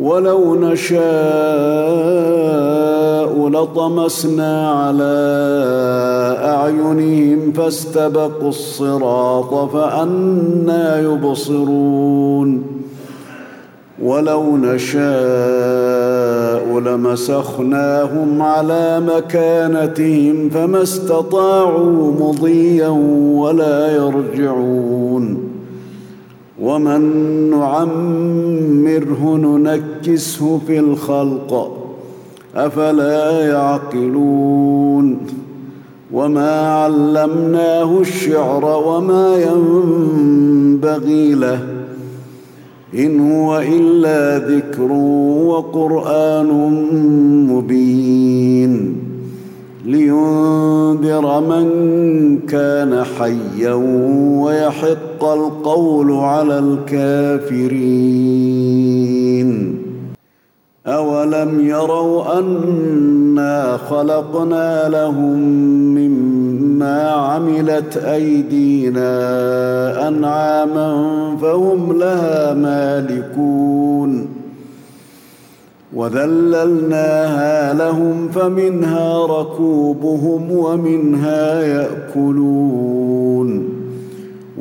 ولو نشاء لطمسنا على أعينهم فاستبقوا الصراط فانى يبصرون. ولو نشاء لمسخناهم على مكانتهم فما استطاعوا مضيا ولا يرجعون. ومن نعمره ننكسه في الخلق افلا يعقلون وما علمناه الشعر وما ينبغي له ان هو الا ذكر وقران مبين لينذر من كان حيا ويحق القول على الكافرين. اولم يروا انا خلقنا لهم مما عملت ايدينا انعاما فهم لها مالكون. وذللناها لهم فمنها ركوبهم ومنها ياكلون.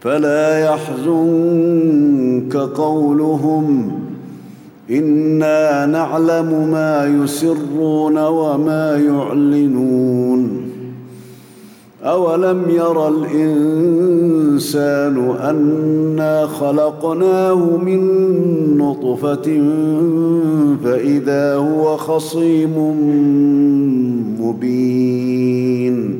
فلا يحزنك قولهم إنا نعلم ما يسرون وما يعلنون أولم ير الإنسان الانسان أنا خلقناه من نطفة فإذا هو خصيم مبين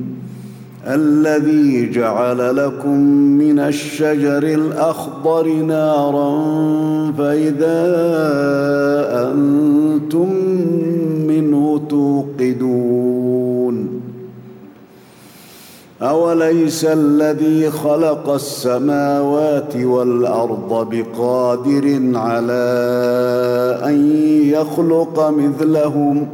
الذي جعل لكم من الشجر الأخضر نارا فإذا أنتم منه توقدون. أوليس الذي خلق السماوات والأرض بقادر على أن يخلق مثلهم؟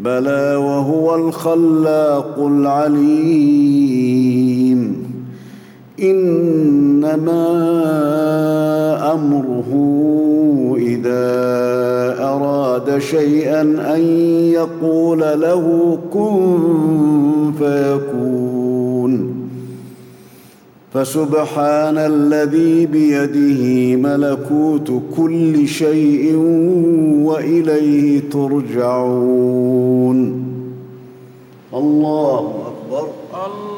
بلى وهو الخلاق العليم. إنما أمره إذا أراد شيئا أن يقول له كن فيكون. فسبحان الذي بيده ملكوت كل شيء وإليه ترجعون. الله أكبر. الله